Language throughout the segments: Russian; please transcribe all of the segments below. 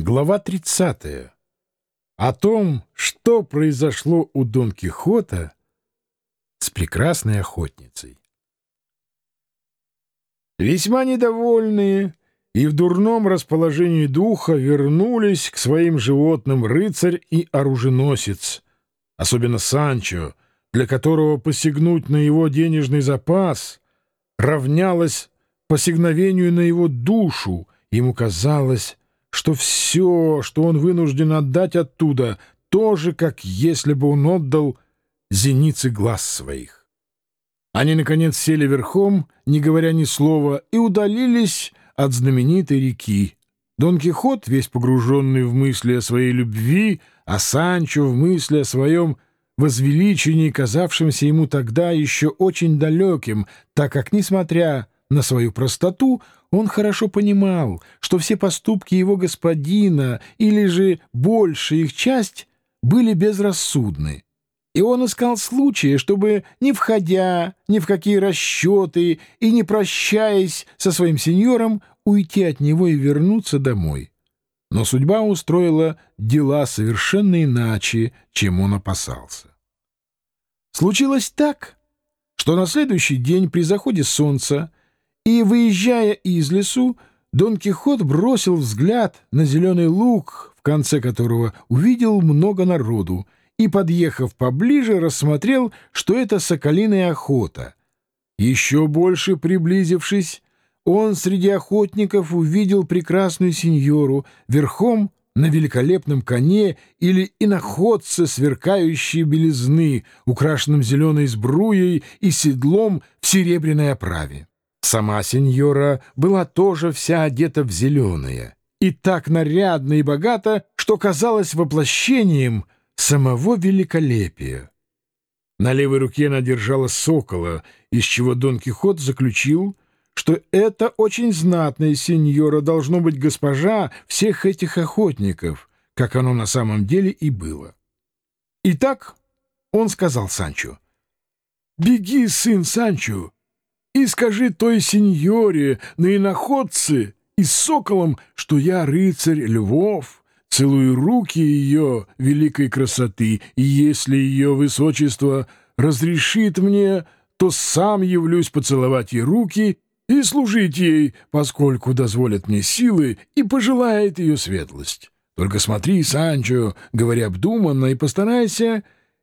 Глава 30. О том, что произошло у Дон Кихота с прекрасной охотницей. Весьма недовольные и в дурном расположении духа вернулись к своим животным рыцарь и оруженосец, особенно Санчо, для которого посягнуть на его денежный запас равнялось посягновению на его душу, ему казалось, что все, что он вынужден отдать оттуда, то же, как если бы он отдал зеницы глаз своих. Они, наконец, сели верхом, не говоря ни слова, и удалились от знаменитой реки. Дон Кихот, весь погруженный в мысли о своей любви, а Санчо в мысли о своем возвеличении, казавшемся ему тогда еще очень далеким, так как, несмотря на свою простоту, он хорошо понимал, что все поступки его господина, или же большая их часть, были безрассудны. И он искал случая, чтобы, не входя ни в какие расчеты и не прощаясь со своим сеньором, уйти от него и вернуться домой. Но судьба устроила дела совершенно иначе, чем он опасался. Случилось так, что на следующий день при заходе солнца и, выезжая из лесу, Дон Кихот бросил взгляд на зеленый луг, в конце которого увидел много народу, и, подъехав поближе, рассмотрел, что это соколиная охота. Еще больше приблизившись, он среди охотников увидел прекрасную сеньору верхом на великолепном коне или иноходце сверкающей белизны, украшенном зеленой сбруей и седлом в серебряной оправе. Сама сеньора была тоже вся одета в зеленое и так нарядно и богато, что казалось воплощением самого великолепия. На левой руке она держала сокола, из чего Дон Кихот заключил, что это очень знатная сеньора должно быть госпожа всех этих охотников, как оно на самом деле и было. Итак, он сказал Санчо, «Беги, сын Санчо, и скажи той сеньоре на иноходце и соколом, что я рыцарь Львов, целую руки ее великой красоты, и если ее высочество разрешит мне, то сам явлюсь поцеловать ей руки и служить ей, поскольку дозволят мне силы и пожелает ее светлость. Только смотри, Санчо, говоря обдуманно, и постарайся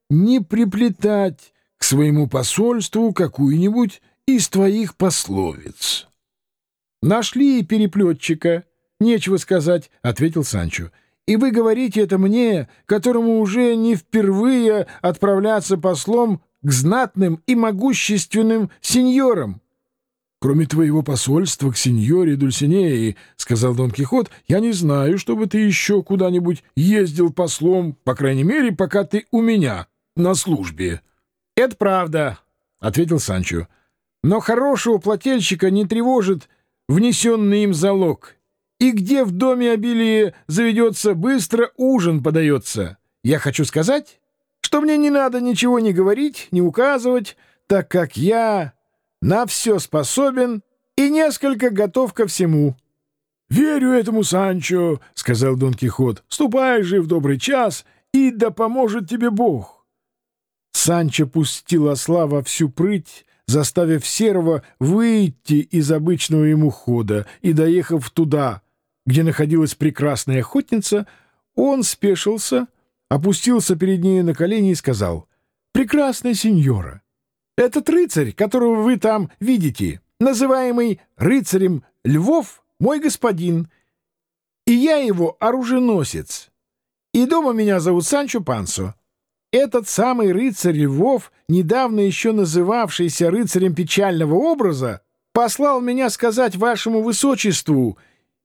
не приплетать к своему посольству какую-нибудь из твоих пословиц. — Нашли переплетчика, нечего сказать, — ответил Санчо. — И вы говорите это мне, которому уже не впервые отправляться послом к знатным и могущественным сеньорам. — Кроме твоего посольства к сеньоре Дульсинеи, — сказал Дон Кихот, — я не знаю, чтобы ты еще куда-нибудь ездил послом, по крайней мере, пока ты у меня на службе. — Это правда, — ответил Санчо. Но хорошего плательщика не тревожит внесенный им залог. И где в доме обилие заведется, быстро ужин подается. Я хочу сказать, что мне не надо ничего не говорить, не указывать, так как я на все способен и несколько готов ко всему. — Верю этому, Санчо, — сказал Дон Кихот. — Ступай же в добрый час, и да поможет тебе Бог. Санчо пустил осла во всю прыть, заставив Серого выйти из обычного ему хода, и, доехав туда, где находилась прекрасная охотница, он спешился, опустился перед ней на колени и сказал, «Прекрасная сеньора, этот рыцарь, которого вы там видите, называемый рыцарем Львов, мой господин, и я его оруженосец, и дома меня зовут Санчо Пансо». Этот самый рыцарь Львов, недавно еще называвшийся рыцарем печального образа, послал меня сказать вашему высочеству,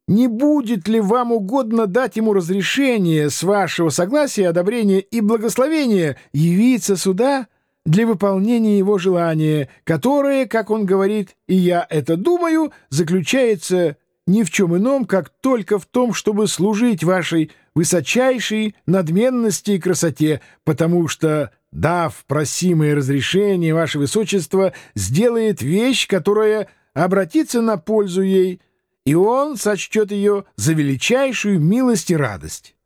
не будет ли вам угодно дать ему разрешение с вашего согласия, одобрения и благословения явиться сюда для выполнения его желания, которое, как он говорит, и я это думаю, заключается ни в чем ином, как только в том, чтобы служить вашей высочайшей надменности и красоте, потому что, дав просимое разрешение, ваше высочество сделает вещь, которая обратится на пользу ей, и он сочтет ее за величайшую милость и радость.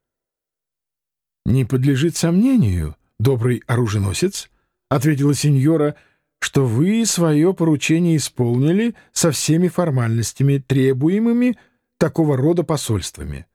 «Не подлежит сомнению, добрый оруженосец», — ответила сеньора, — «что вы свое поручение исполнили со всеми формальностями, требуемыми такого рода посольствами.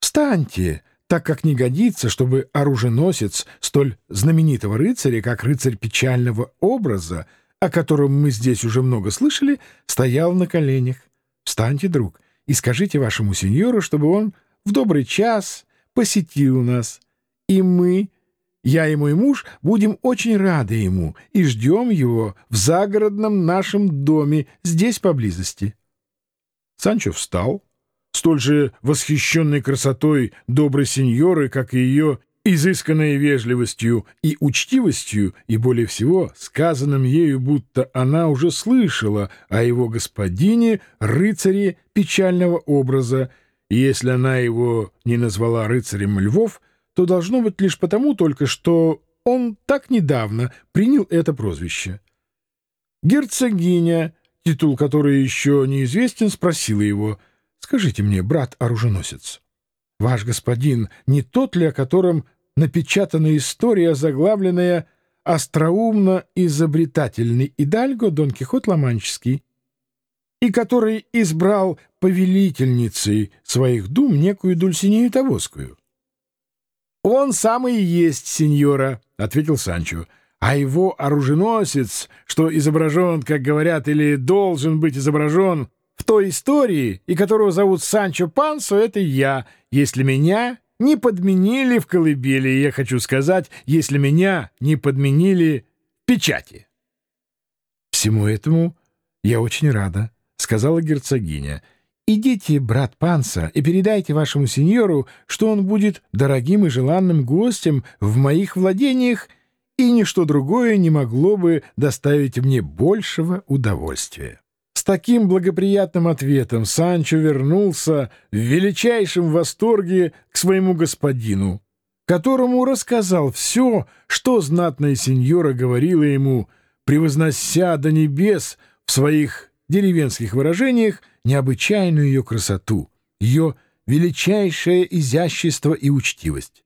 Встаньте, так как не годится, чтобы оруженосец столь знаменитого рыцаря, как рыцарь печального образа, о котором мы здесь уже много слышали, стоял на коленях. Встаньте, друг, и скажите вашему сеньору, чтобы он в добрый час посетил нас, и мы, я и мой муж, будем очень рады ему и ждем его в загородном нашем доме здесь поблизости. Санчо встал, столь же восхищенной красотой доброй сеньоры, как и ее изысканной вежливостью и учтивостью, и более всего сказанным ею, будто она уже слышала о его господине, рыцаре печального образа, и если она его не назвала рыцарем львов, то должно быть лишь потому только, что он так недавно принял это прозвище. Герцогиня, титул которой еще неизвестен, спросила его — Скажите мне, брат-оруженосец, ваш господин не тот ли, о котором напечатана история, заглавленная «Остроумно-изобретательный Идальго Дон Кихот Ломанческий», и который избрал повелительницей своих дум некую Дульсинею Тавоскую? — Он самый и есть, сеньора, — ответил Санчо, — а его оруженосец, что изображен, как говорят, или должен быть изображен в той истории, и которого зовут Санчо Пансо, это я, если меня не подменили в колыбели, я хочу сказать, если меня не подменили в печати. «Всему этому я очень рада», — сказала герцогиня. «Идите, брат Панса, и передайте вашему сеньору, что он будет дорогим и желанным гостем в моих владениях, и ничто другое не могло бы доставить мне большего удовольствия» таким благоприятным ответом Санчо вернулся в величайшем восторге к своему господину, которому рассказал все, что знатная сеньора говорила ему, превознося до небес в своих деревенских выражениях необычайную ее красоту, ее величайшее изящество и учтивость.